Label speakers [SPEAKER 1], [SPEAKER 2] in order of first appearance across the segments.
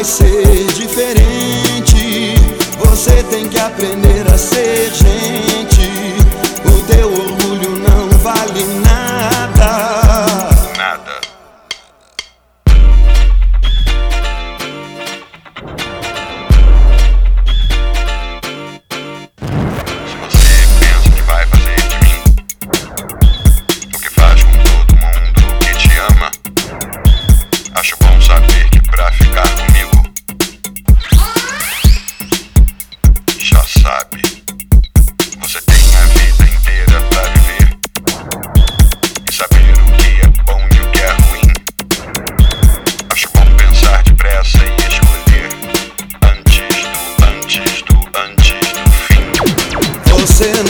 [SPEAKER 1] vai ser diferente. Você tem que aprender a ser gente.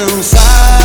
[SPEAKER 1] não sai.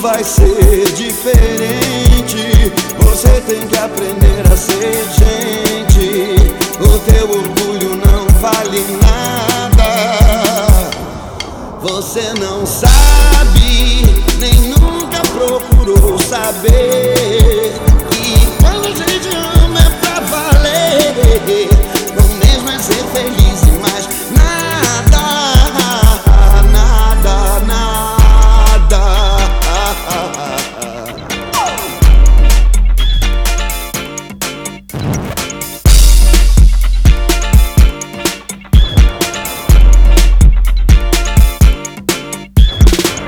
[SPEAKER 1] vai ser diferente. Você tem que aprender a ser gente. O teu orgulho não vale nada. Você não sabe, nem nunca procurou saber.